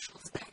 special thing.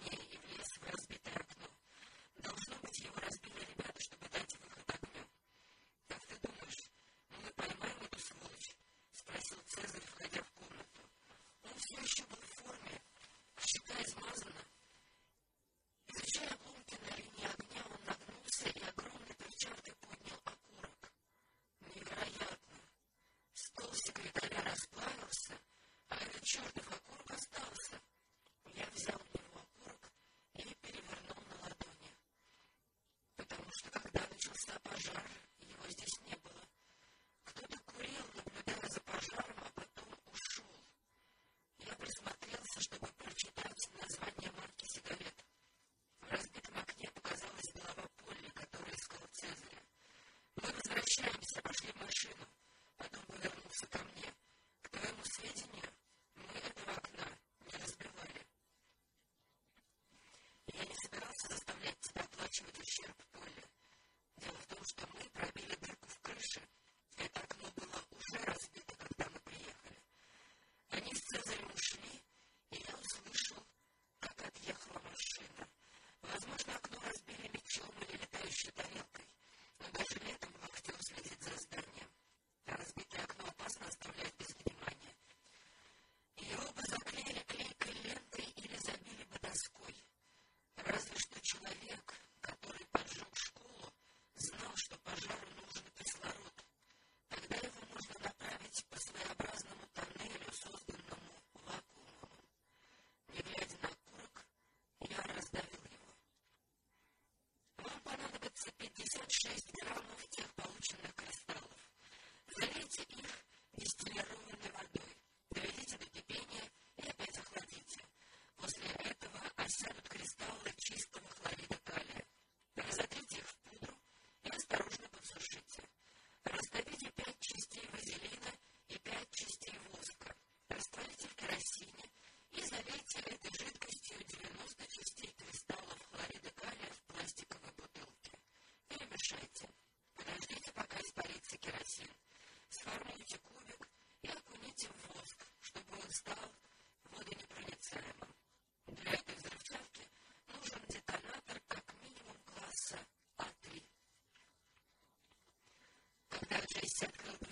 Separately